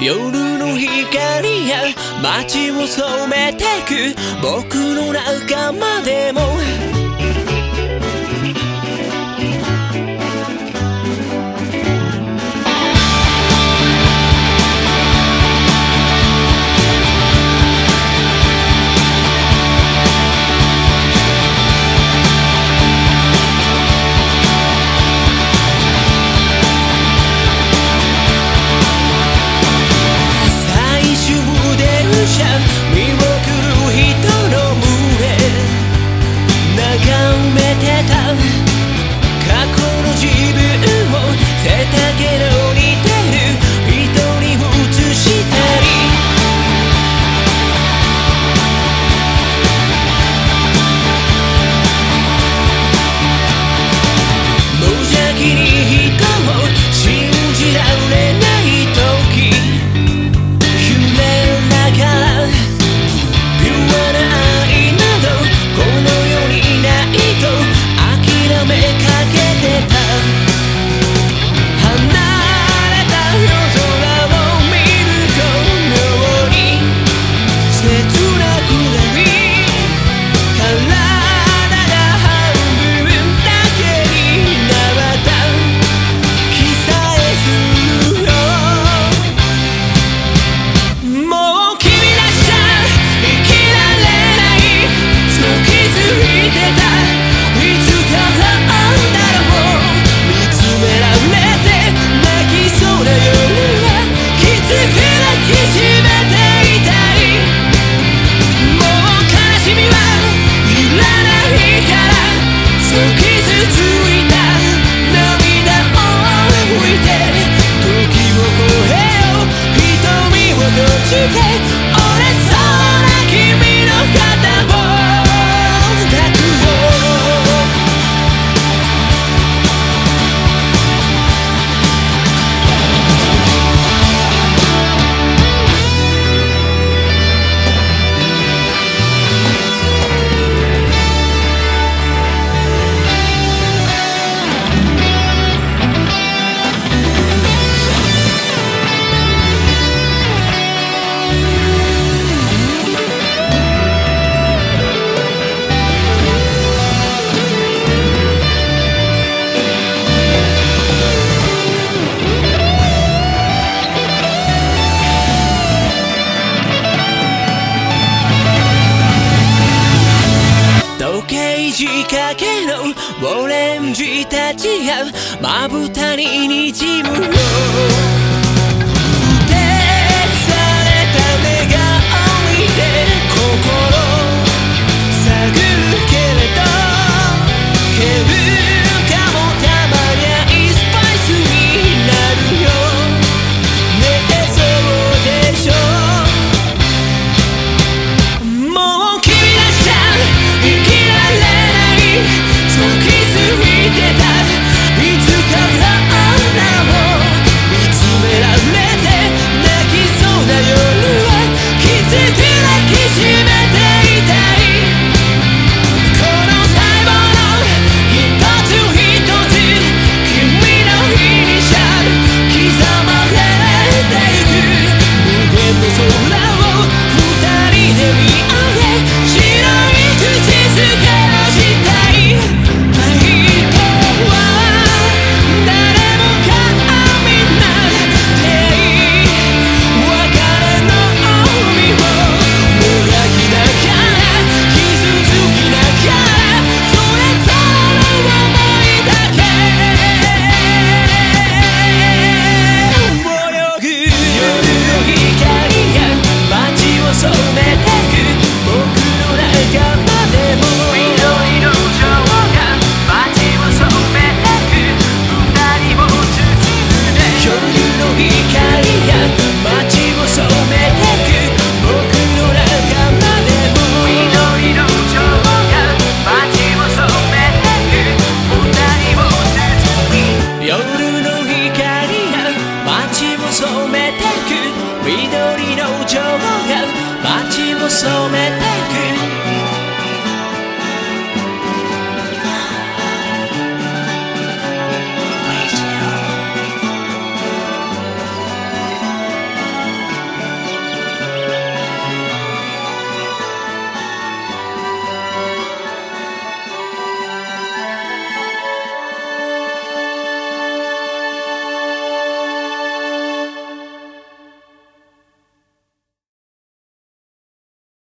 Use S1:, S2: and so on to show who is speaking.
S1: 夜の光や街を染めてく僕の中までも okay. 時計仕掛けのオレンジ立ち合うまぶたににじむよ